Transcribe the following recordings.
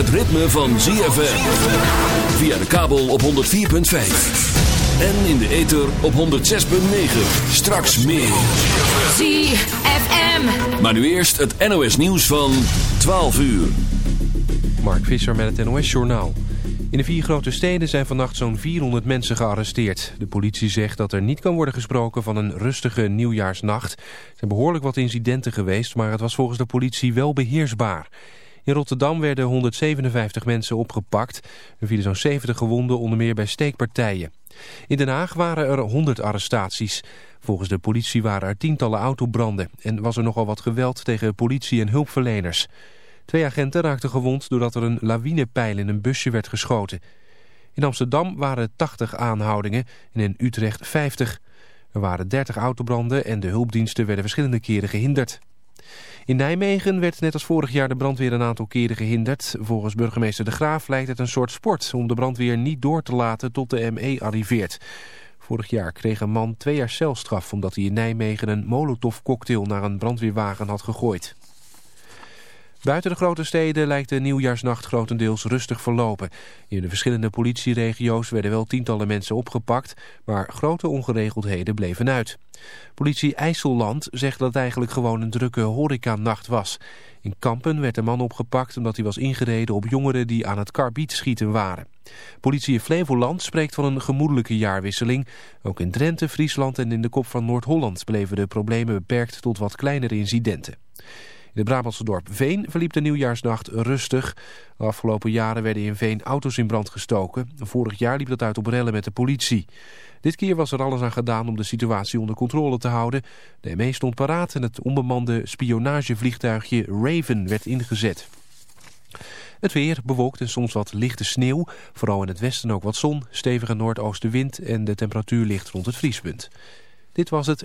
Het ritme van ZFM. Via de kabel op 104.5. En in de ether op 106.9. Straks meer. ZFM. Maar nu eerst het NOS nieuws van 12 uur. Mark Visser met het NOS Journaal. In de vier grote steden zijn vannacht zo'n 400 mensen gearresteerd. De politie zegt dat er niet kan worden gesproken van een rustige nieuwjaarsnacht. Er zijn behoorlijk wat incidenten geweest, maar het was volgens de politie wel beheersbaar. In Rotterdam werden 157 mensen opgepakt. Er vielen zo'n 70 gewonden, onder meer bij steekpartijen. In Den Haag waren er 100 arrestaties. Volgens de politie waren er tientallen autobranden... en was er nogal wat geweld tegen politie en hulpverleners. Twee agenten raakten gewond doordat er een lawinepijl in een busje werd geschoten. In Amsterdam waren 80 aanhoudingen en in Utrecht 50. Er waren 30 autobranden en de hulpdiensten werden verschillende keren gehinderd. In Nijmegen werd net als vorig jaar de brandweer een aantal keren gehinderd. Volgens burgemeester De Graaf lijkt het een soort sport om de brandweer niet door te laten tot de ME arriveert. Vorig jaar kreeg een man twee jaar celstraf omdat hij in Nijmegen een molotovcocktail naar een brandweerwagen had gegooid. Buiten de grote steden lijkt de nieuwjaarsnacht grotendeels rustig verlopen. In de verschillende politieregio's werden wel tientallen mensen opgepakt, maar grote ongeregeldheden bleven uit. Politie IJsselland zegt dat het eigenlijk gewoon een drukke horecanacht was. In Kampen werd een man opgepakt omdat hij was ingereden op jongeren die aan het karbiet schieten waren. Politie Flevoland spreekt van een gemoedelijke jaarwisseling. Ook in Drenthe, Friesland en in de kop van Noord-Holland bleven de problemen beperkt tot wat kleinere incidenten. In het Brabantse dorp Veen verliep de nieuwjaarsnacht rustig. De afgelopen jaren werden in Veen auto's in brand gestoken. Vorig jaar liep dat uit op rellen met de politie. Dit keer was er alles aan gedaan om de situatie onder controle te houden. De ME stond paraat en het onbemande spionagevliegtuigje Raven werd ingezet. Het weer bewolkt en soms wat lichte sneeuw. Vooral in het westen ook wat zon, stevige noordoostenwind en de temperatuur ligt rond het vriespunt. Dit was het.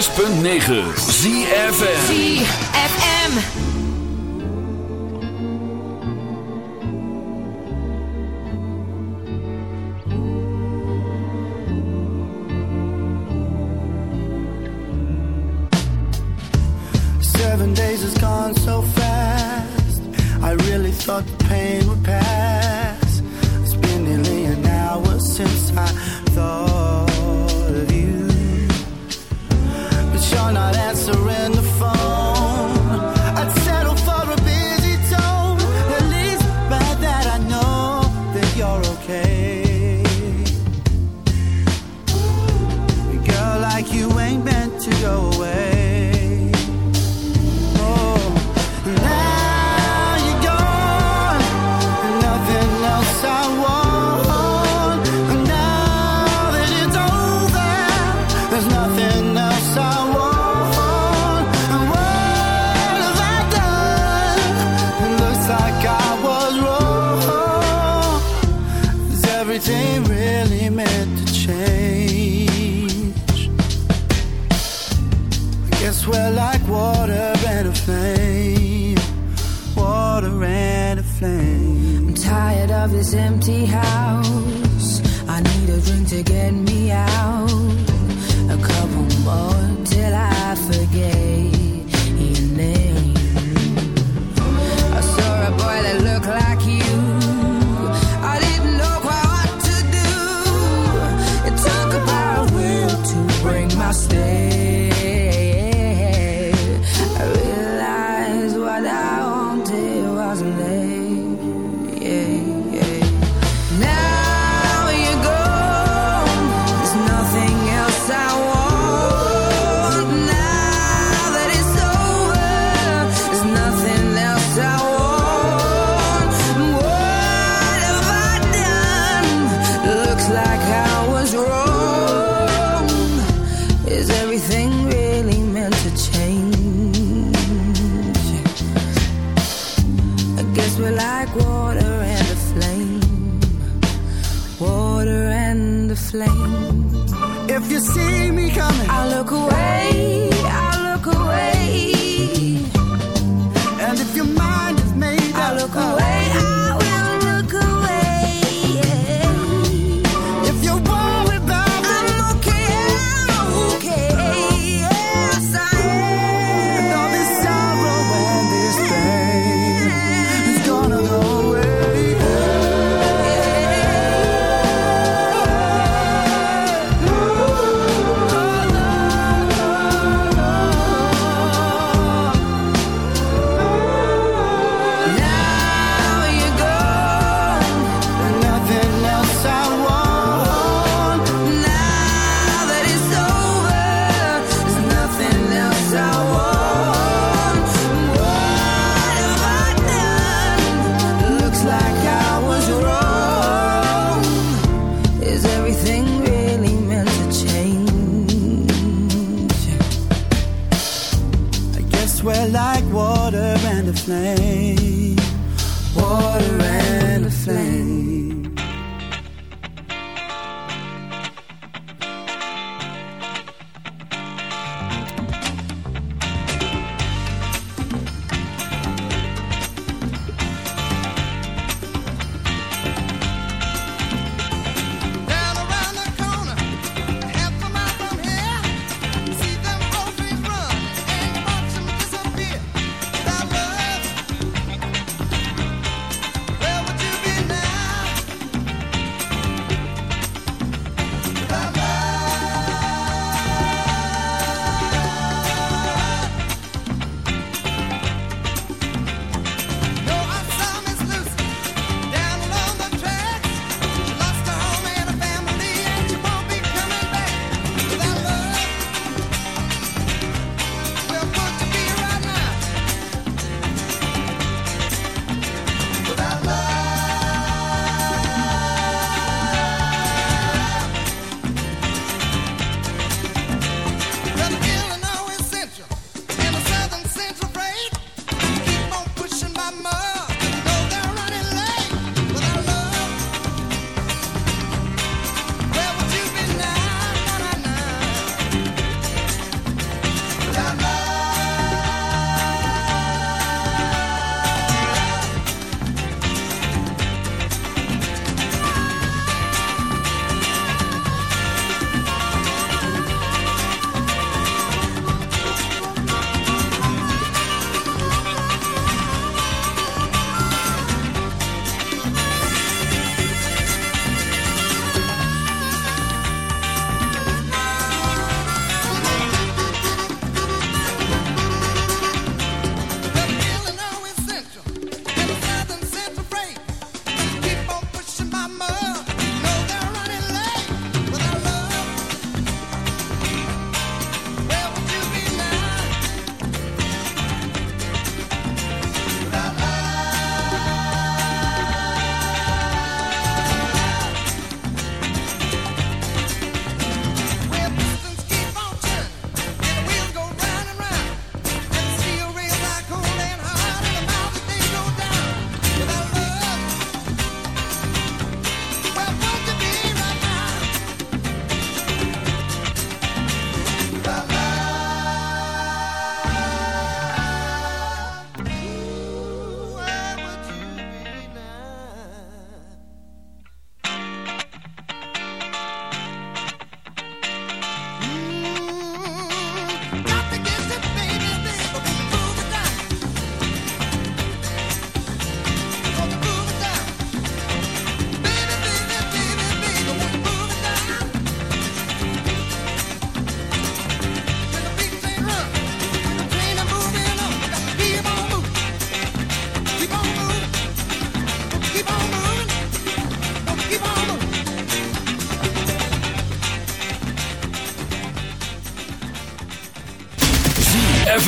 106.9 ZFM. ZFM. Seven days has gone so fast. I really thought the pain would pass. It's been nearly an hour since I thought you're not answering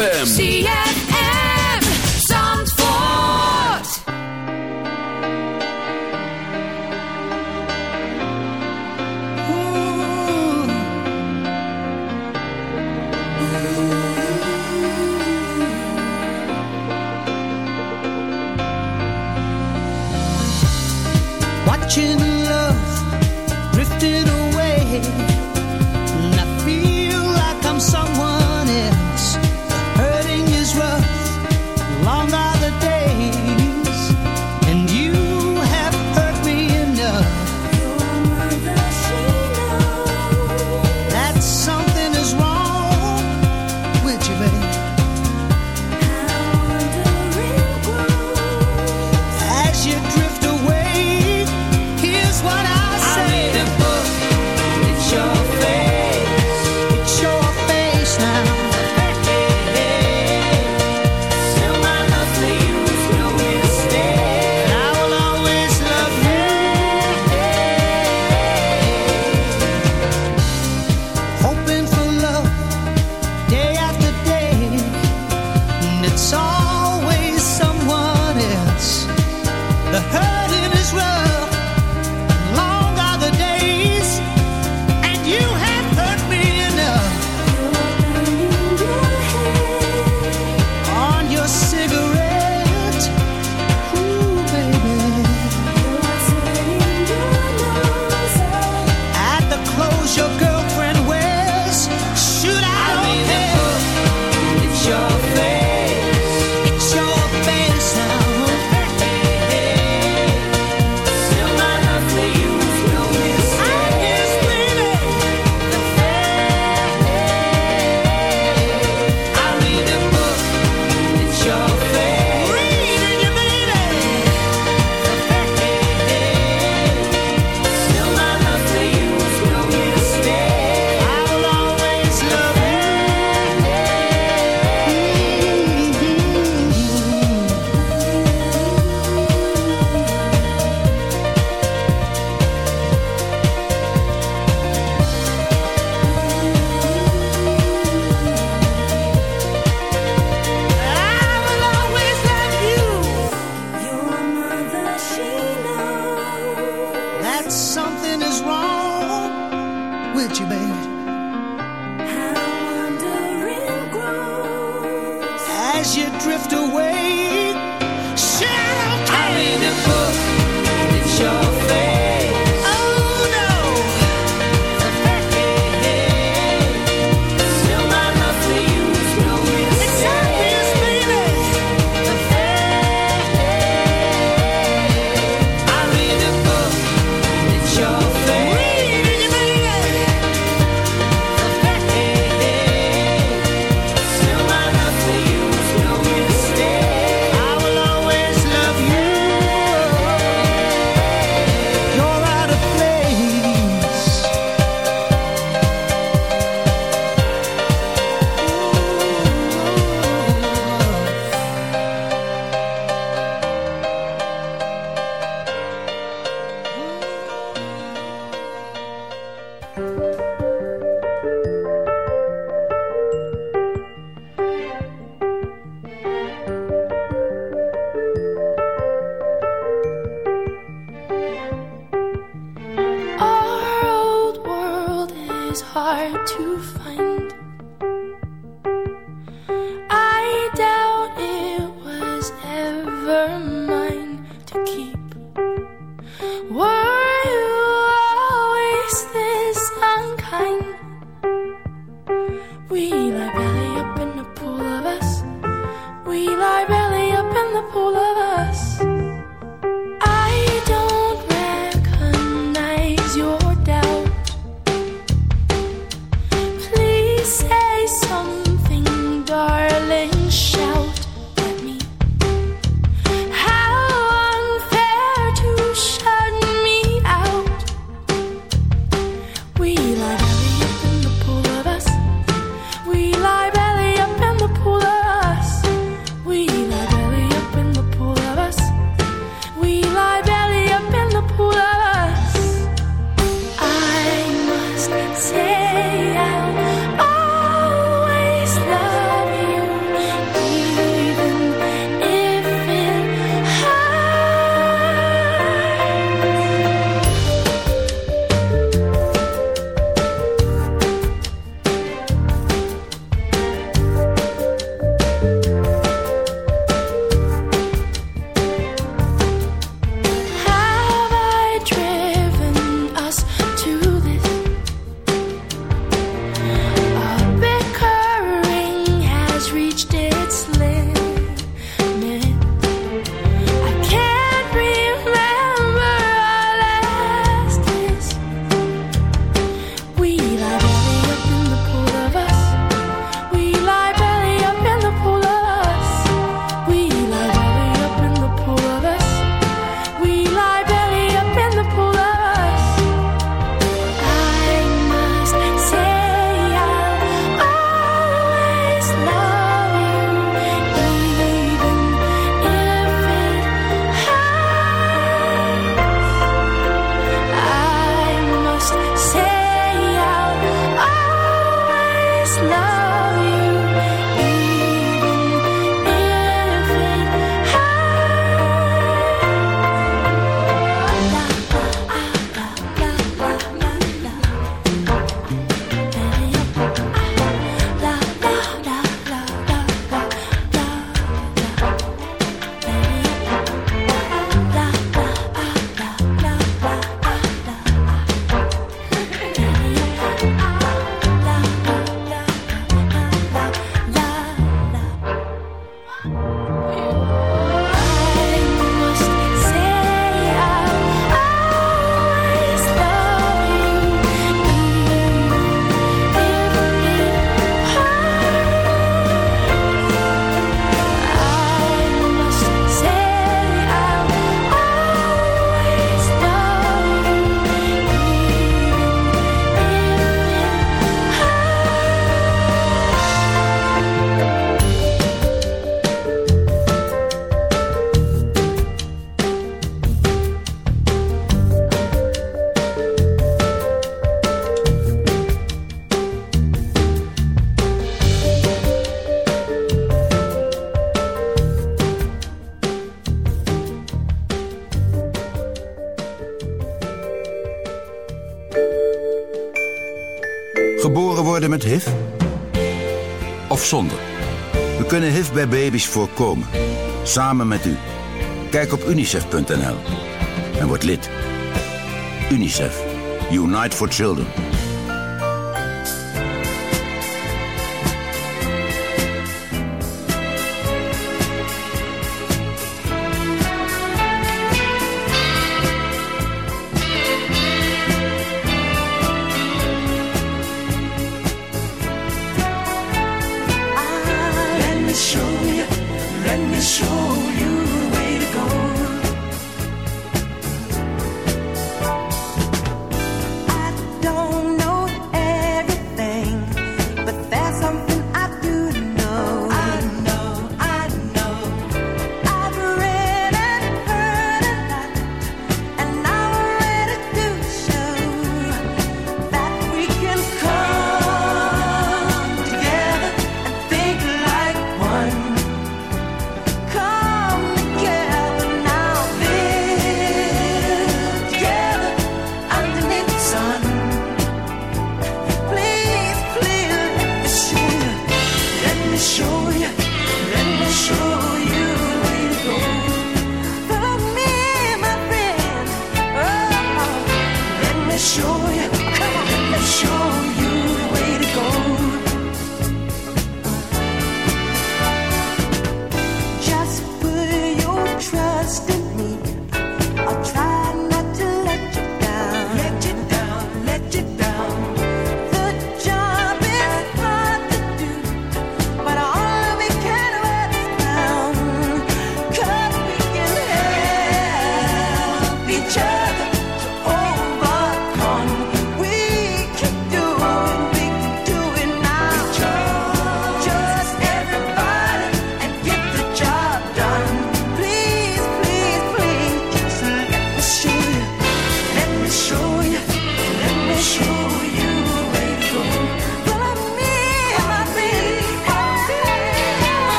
ZFM. Say baby's voorkomen. Samen met u. Kijk op unicef.nl en word lid. UNICEF. Unite for Children. Me show you, let me show you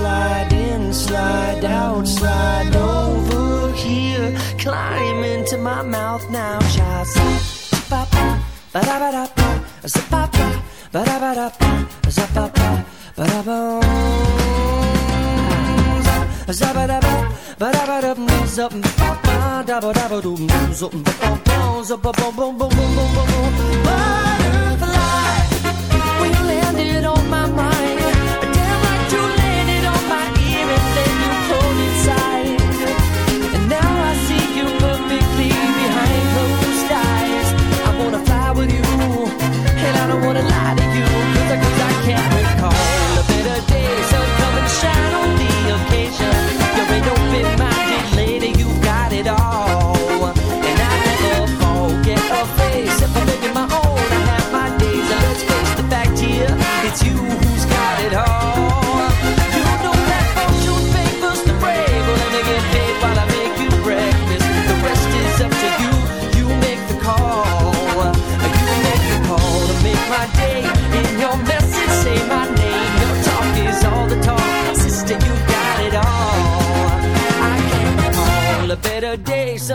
slide in, slide out, slide over here. Climb into my mouth now, child. Ba ba ba da ba da ba, ba ba ba da ba da ba, ba ba ba da ba. Zabba-dabba, ba-dabba-dum, zup, ba-ba, dabba-dabba-dum, zup, ba-ba-bum, zup, ba-bum-bum-bum-bum-bum-bum. Butterfly, when you landed on my mind, damn like you wanna lie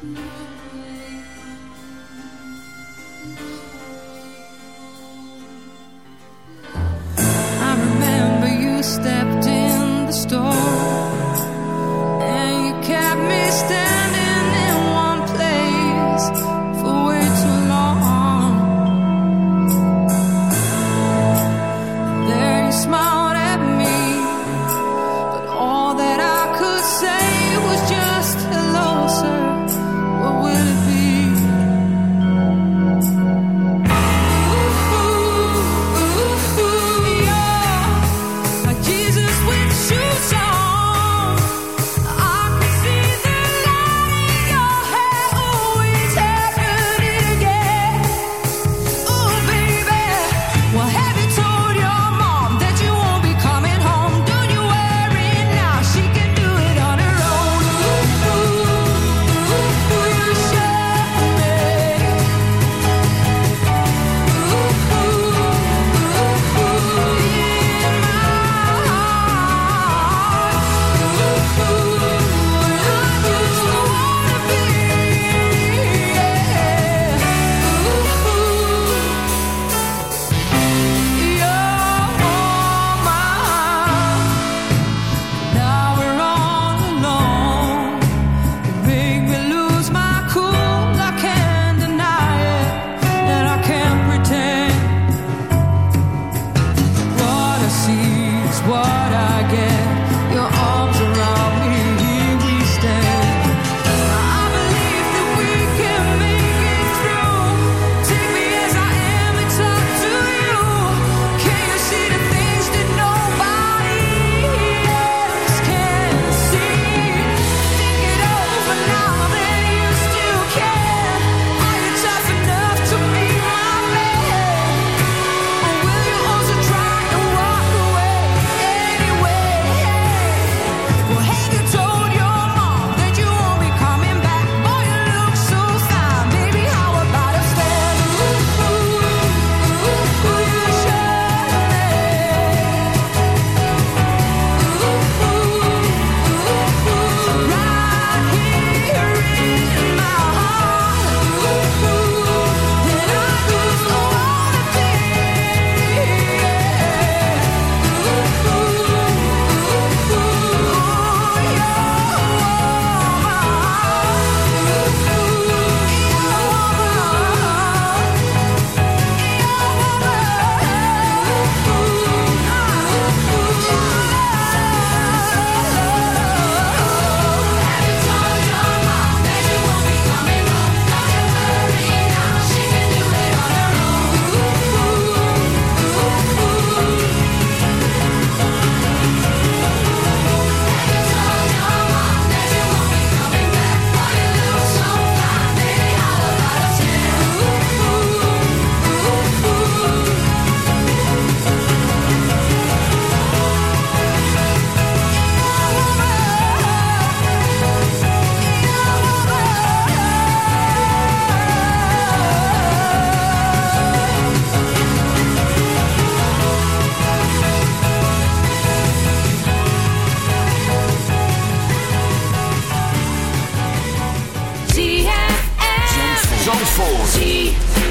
Música Zandvoort.